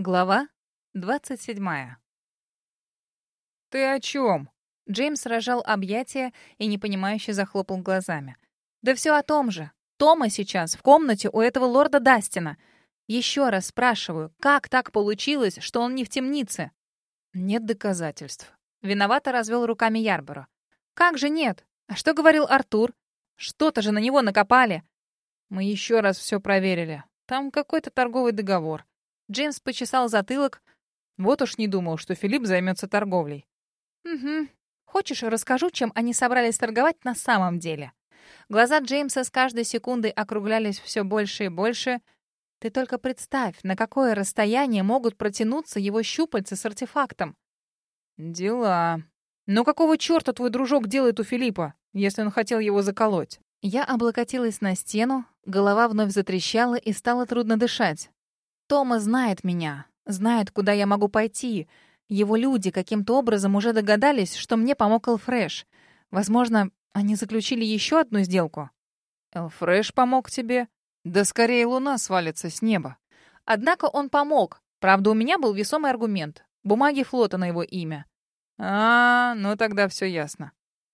Глава 27. «Ты о чем?» Джеймс рожал объятия и непонимающе захлопал глазами. «Да все о том же. Тома сейчас в комнате у этого лорда Дастина. Еще раз спрашиваю, как так получилось, что он не в темнице?» «Нет доказательств». Виновато развел руками Ярборо. «Как же нет? А что говорил Артур? Что-то же на него накопали». «Мы еще раз все проверили. Там какой-то торговый договор. Джеймс почесал затылок. Вот уж не думал, что Филипп займется торговлей. «Угу. Хочешь, расскажу, чем они собрались торговать на самом деле?» Глаза Джеймса с каждой секундой округлялись все больше и больше. «Ты только представь, на какое расстояние могут протянуться его щупальца с артефактом». «Дела. Но какого черта твой дружок делает у Филиппа, если он хотел его заколоть?» Я облокотилась на стену, голова вновь затрещала и стало трудно дышать. Тома знает меня, знает, куда я могу пойти. Его люди каким-то образом уже догадались, что мне помог Элфреш. Возможно, они заключили еще одну сделку. Элфреш помог тебе? Да скорее луна свалится с неба. Однако он помог. Правда, у меня был весомый аргумент. Бумаги флота на его имя. А, ну тогда все ясно.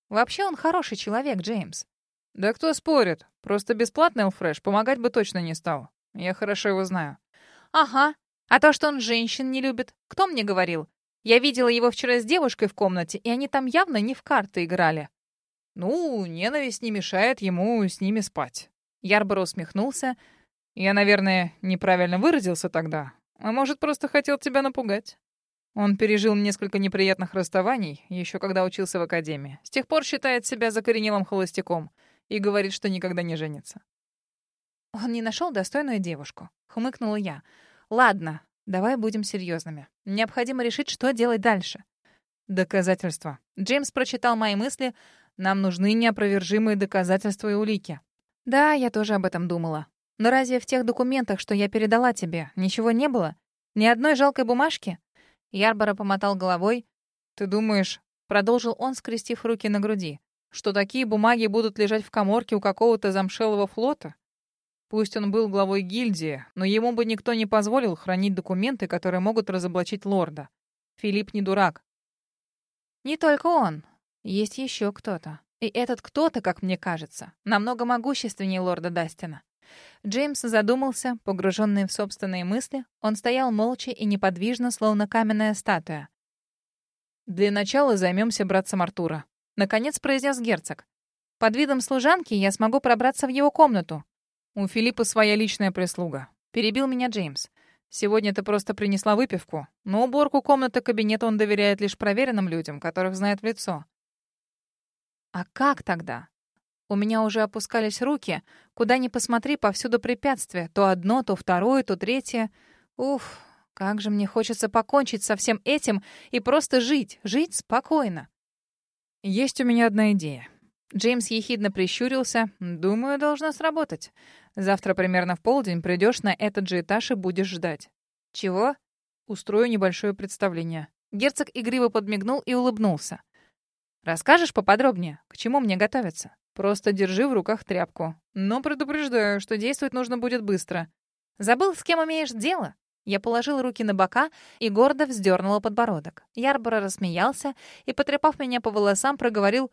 Вообще он хороший человек, Джеймс. Да кто спорит? Просто бесплатный Элфреш помогать бы точно не стал. Я хорошо его знаю. «Ага. А то, что он женщин не любит, кто мне говорил? Я видела его вчера с девушкой в комнате, и они там явно не в карты играли». «Ну, ненависть не мешает ему с ними спать». Ярборо усмехнулся. «Я, наверное, неправильно выразился тогда. А может, просто хотел тебя напугать?» Он пережил несколько неприятных расставаний, еще когда учился в академии. С тех пор считает себя закоренелым холостяком и говорит, что никогда не женится. Он не нашел достойную девушку, хмыкнула я. Ладно, давай будем серьезными. Необходимо решить, что делать дальше. Доказательства. Джеймс прочитал мои мысли. Нам нужны неопровержимые доказательства и улики. Да, я тоже об этом думала. Но разве в тех документах, что я передала тебе, ничего не было? Ни одной жалкой бумажки? Ярбора помотал головой. Ты думаешь, продолжил он, скрестив руки на груди, что такие бумаги будут лежать в каморке у какого-то замшелого флота? Пусть он был главой гильдии, но ему бы никто не позволил хранить документы, которые могут разоблачить лорда. Филипп не дурак. Не только он. Есть еще кто-то. И этот кто-то, как мне кажется, намного могущественнее лорда Дастина. Джеймс задумался, погруженный в собственные мысли. Он стоял молча и неподвижно, словно каменная статуя. «Для начала займемся братцем Артура», — наконец произнес герцог. «Под видом служанки я смогу пробраться в его комнату. У Филиппа своя личная прислуга. Перебил меня Джеймс. Сегодня ты просто принесла выпивку, но уборку комнаты кабинета он доверяет лишь проверенным людям, которых знает в лицо. А как тогда? У меня уже опускались руки. Куда ни посмотри, повсюду препятствия. То одно, то второе, то третье. Уф, как же мне хочется покончить со всем этим и просто жить, жить спокойно. Есть у меня одна идея. Джеймс ехидно прищурился. «Думаю, должна сработать. Завтра примерно в полдень придешь на этот же этаж и будешь ждать». «Чего?» «Устрою небольшое представление». Герцог игриво подмигнул и улыбнулся. «Расскажешь поподробнее, к чему мне готовиться?» «Просто держи в руках тряпку. Но предупреждаю, что действовать нужно будет быстро». «Забыл, с кем имеешь дело?» Я положила руки на бока и гордо вздернула подбородок. Ярборо рассмеялся и, потрепав меня по волосам, проговорил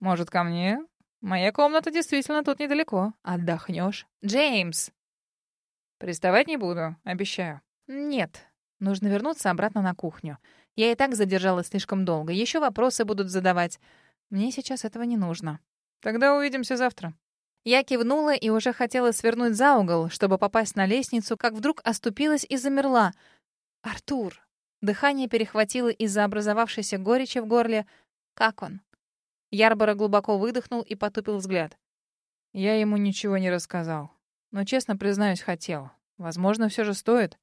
«Может, ко мне? Моя комната действительно тут недалеко. Отдохнешь. Джеймс!» «Приставать не буду, обещаю». «Нет. Нужно вернуться обратно на кухню. Я и так задержалась слишком долго. Еще вопросы будут задавать. Мне сейчас этого не нужно». «Тогда увидимся завтра». Я кивнула и уже хотела свернуть за угол, чтобы попасть на лестницу, как вдруг оступилась и замерла. «Артур!» Дыхание перехватило из-за образовавшейся горечи в горле. «Как он?» Ярборо глубоко выдохнул и потупил взгляд. Я ему ничего не рассказал. Но, честно признаюсь, хотел. Возможно, все же стоит.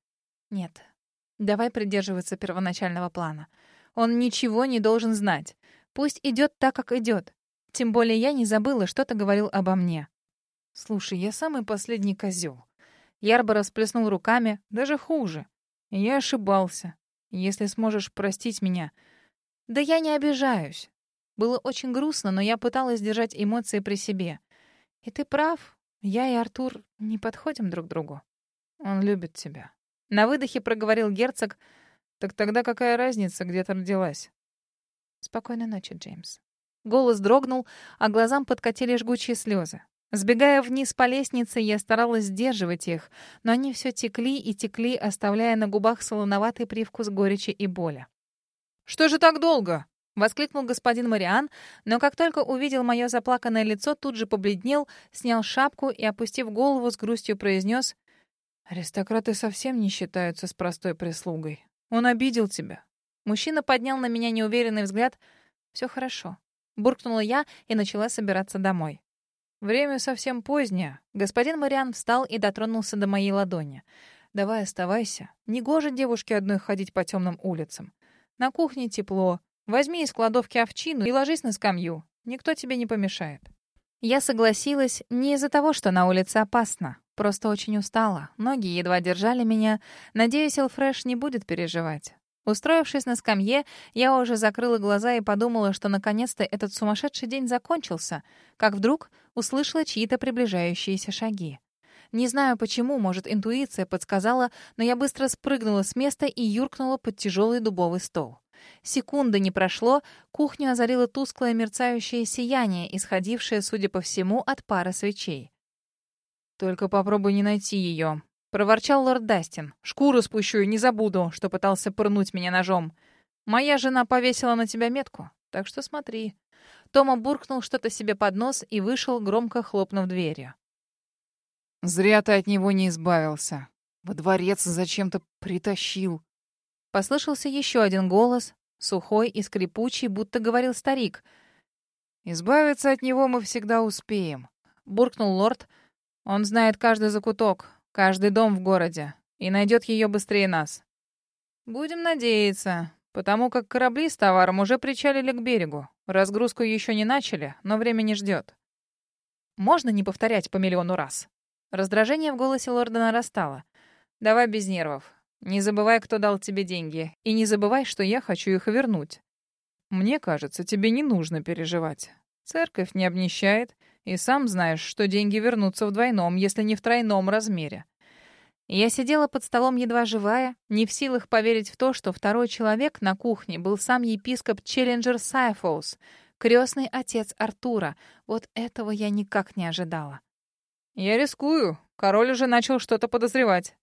Нет. Давай придерживаться первоначального плана. Он ничего не должен знать. Пусть идет так, как идет. Тем более я не забыла, что ты говорил обо мне. Слушай, я самый последний козел. Ярбо расплеснул руками, даже хуже. Я ошибался. Если сможешь простить меня... Да я не обижаюсь. Было очень грустно, но я пыталась держать эмоции при себе. И ты прав. Я и Артур не подходим друг другу. Он любит тебя. На выдохе проговорил герцог. «Так тогда какая разница, где ты родилась?» «Спокойной ночи, Джеймс». Голос дрогнул, а глазам подкатили жгучие слезы. Сбегая вниз по лестнице, я старалась сдерживать их, но они все текли и текли, оставляя на губах солоноватый привкус горечи и боли. «Что же так долго?» — воскликнул господин Мариан, но как только увидел мое заплаканное лицо, тут же побледнел, снял шапку и, опустив голову, с грустью произнес «Аристократы совсем не считаются с простой прислугой. Он обидел тебя». Мужчина поднял на меня неуверенный взгляд. «Все хорошо». Буркнула я и начала собираться домой. Время совсем позднее. Господин Мариан встал и дотронулся до моей ладони. «Давай оставайся. Негоже девушке одной ходить по темным улицам. На кухне тепло. Возьми из кладовки овчину и ложись на скамью. Никто тебе не помешает». Я согласилась не из-за того, что на улице опасно. Просто очень устала. Ноги едва держали меня. Надеюсь, Элфреш не будет переживать. Устроившись на скамье, я уже закрыла глаза и подумала, что наконец-то этот сумасшедший день закончился, как вдруг услышала чьи-то приближающиеся шаги. Не знаю почему, может, интуиция подсказала, но я быстро спрыгнула с места и юркнула под тяжелый дубовый стол. Секунды не прошло, кухню озарило тусклое мерцающее сияние, исходившее, судя по всему, от пары свечей. «Только попробуй не найти ее», — проворчал лорд Дастин. «Шкуру спущу и не забуду, что пытался пырнуть меня ножом. Моя жена повесила на тебя метку, так что смотри». Тома буркнул что-то себе под нос и вышел, громко хлопнув дверью. «Зря ты от него не избавился. Во дворец зачем-то притащил». Послышался еще один голос, сухой и скрипучий, будто говорил старик. «Избавиться от него мы всегда успеем», — буркнул лорд, — он знает каждый закуток, каждый дом в городе и найдет ее быстрее нас. Будем надеяться, потому как корабли с товаром уже причалили к берегу. Разгрузку еще не начали, но время не ждет. Можно не повторять по миллиону раз? Раздражение в голосе лорда нарастало. Давай без нервов. Не забывай, кто дал тебе деньги. И не забывай, что я хочу их вернуть. Мне кажется, тебе не нужно переживать. Церковь не обнищает, и сам знаешь, что деньги вернутся в двойном, если не в тройном размере. Я сидела под столом едва живая, не в силах поверить в то, что второй человек на кухне был сам епископ Челленджер Сайфоус, крестный отец Артура. Вот этого я никак не ожидала. «Я рискую. Король уже начал что-то подозревать».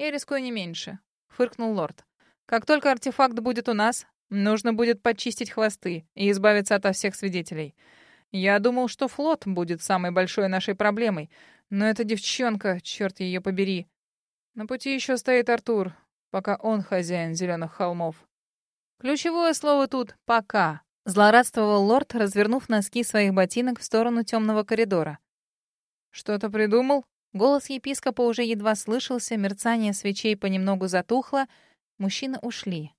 «Я рискую не меньше», — фыркнул лорд. «Как только артефакт будет у нас, нужно будет почистить хвосты и избавиться от всех свидетелей». Я думал, что флот будет самой большой нашей проблемой, но эта девчонка, черт ее побери. На пути еще стоит Артур, пока он хозяин зеленых холмов. Ключевое слово тут «пока», — злорадствовал лорд, развернув носки своих ботинок в сторону темного коридора. «Что-то придумал?» Голос епископа уже едва слышался, мерцание свечей понемногу затухло. Мужчины ушли.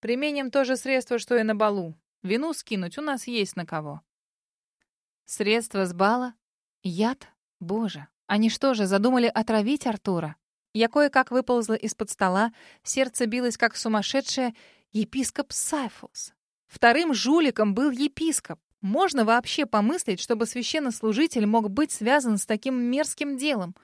«Применим то же средство, что и на балу. Вину скинуть у нас есть на кого. Средства с бала? Яд? Боже, они что же, задумали отравить Артура? Я кое-как выползла из-под стола, сердце билось как сумасшедшее. Епископ Сайфус. Вторым жуликом был епископ. Можно вообще помыслить, чтобы священнослужитель мог быть связан с таким мерзким делом?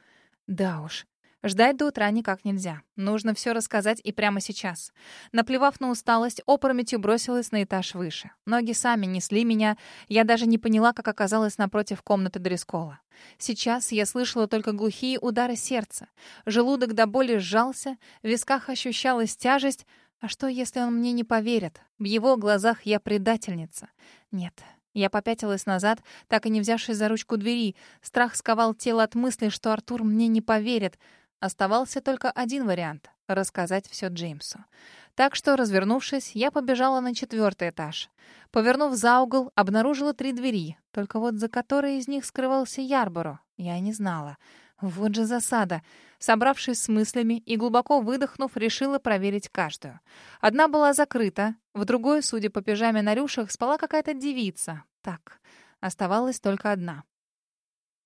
Да уж, Ждать до утра никак нельзя. Нужно все рассказать и прямо сейчас. Наплевав на усталость, опрометью бросилась на этаж выше. Ноги сами несли меня. Я даже не поняла, как оказалась напротив комнаты Дрескола. Сейчас я слышала только глухие удары сердца. Желудок до боли сжался, в висках ощущалась тяжесть. А что, если он мне не поверит? В его глазах я предательница. Нет, я попятилась назад, так и не взявшись за ручку двери. Страх сковал тело от мысли, что Артур мне не поверит. Оставался только один вариант — рассказать все Джеймсу. Так что, развернувшись, я побежала на четвертый этаж. Повернув за угол, обнаружила три двери, только вот за которой из них скрывался Ярборо, я не знала. Вот же засада. Собравшись с мыслями и глубоко выдохнув, решила проверить каждую. Одна была закрыта, в другой, судя по пижаме на рюшах, спала какая-то девица. Так, оставалась только одна.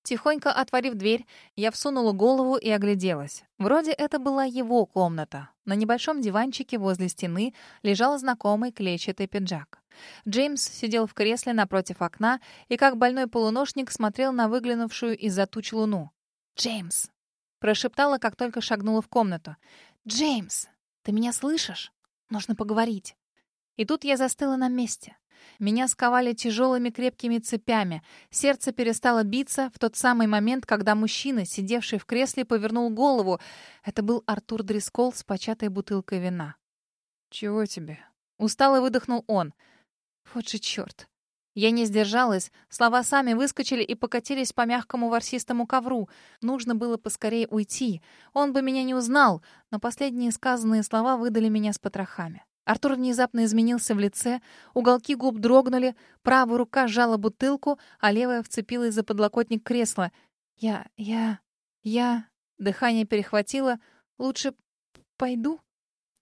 Тихонько отворив дверь, я всунула голову и огляделась. Вроде это была его комната. На небольшом диванчике возле стены лежал знакомый клетчатый пиджак. Джеймс сидел в кресле напротив окна и, как больной полуношник, смотрел на выглянувшую из-за туч луну. «Джеймс!» Прошептала, как только шагнула в комнату. «Джеймс, ты меня слышишь? Нужно поговорить». И тут я застыла на месте. Меня сковали тяжелыми крепкими цепями. Сердце перестало биться в тот самый момент, когда мужчина, сидевший в кресле, повернул голову. Это был Артур Дрискол с початой бутылкой вина. «Чего тебе?» Устало выдохнул он. «Вот же черт!» Я не сдержалась, слова сами выскочили и покатились по мягкому ворсистому ковру. Нужно было поскорее уйти. Он бы меня не узнал, но последние сказанные слова выдали меня с потрохами. Артур внезапно изменился в лице, уголки губ дрогнули, правая рука сжала бутылку, а левая вцепилась за подлокотник кресла. «Я... я... я...» Дыхание перехватило. «Лучше пойду?»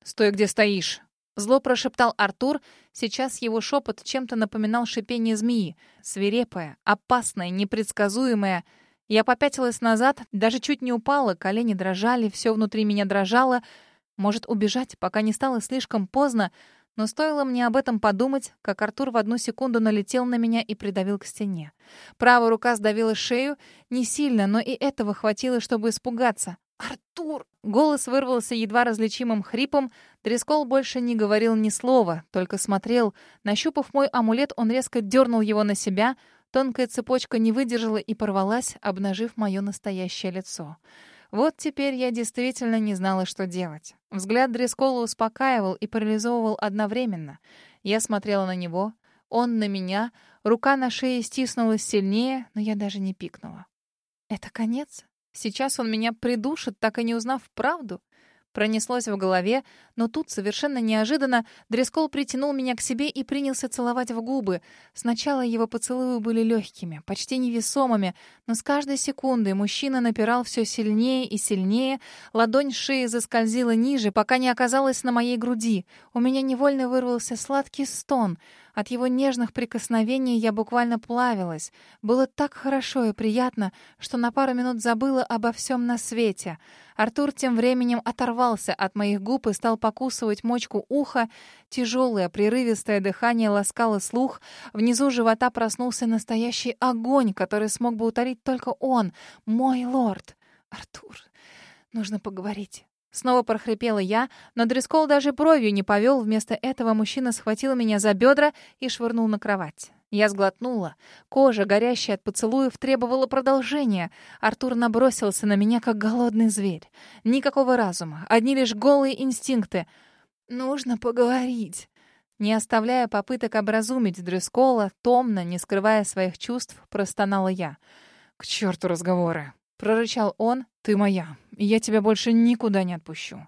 «Стой, где стоишь!» Зло прошептал Артур. Сейчас его шепот чем-то напоминал шипение змеи. Свирепое, опасное, непредсказуемое. Я попятилась назад, даже чуть не упала, колени дрожали, все внутри меня дрожало — может, убежать, пока не стало слишком поздно, но стоило мне об этом подумать, как Артур в одну секунду налетел на меня и придавил к стене. Правая рука сдавила шею, не сильно, но и этого хватило, чтобы испугаться. «Артур!» Голос вырвался едва различимым хрипом. Дрескол больше не говорил ни слова, только смотрел. Нащупав мой амулет, он резко дернул его на себя. Тонкая цепочка не выдержала и порвалась, обнажив мое настоящее лицо. Вот теперь я действительно не знала, что делать. Взгляд Дрескола успокаивал и парализовывал одновременно. Я смотрела на него, он на меня, рука на шее стиснулась сильнее, но я даже не пикнула. «Это конец? Сейчас он меня придушит, так и не узнав правду?» Пронеслось в голове, но тут, совершенно неожиданно, Дрескол притянул меня к себе и принялся целовать в губы. Сначала его поцелуи были легкими, почти невесомыми, но с каждой секундой мужчина напирал все сильнее и сильнее. Ладонь шеи заскользила ниже, пока не оказалась на моей груди. У меня невольно вырвался сладкий стон — от его нежных прикосновений я буквально плавилась. Было так хорошо и приятно, что на пару минут забыла обо всем на свете. Артур тем временем оторвался от моих губ и стал покусывать мочку уха. Тяжелое, прерывистое дыхание ласкало слух. Внизу живота проснулся настоящий огонь, который смог бы утолить только он, мой лорд. Артур, нужно поговорить. Снова прохрипела я, но Дрескол даже бровью не повел. Вместо этого мужчина схватил меня за бедра и швырнул на кровать. Я сглотнула. Кожа, горящая от поцелуев, требовала продолжения. Артур набросился на меня, как голодный зверь. Никакого разума, одни лишь голые инстинкты. «Нужно поговорить». Не оставляя попыток образумить Дрескола, томно, не скрывая своих чувств, простонала я. «К черту разговоры!» — прорычал он. «Ты моя, и я тебя больше никуда не отпущу».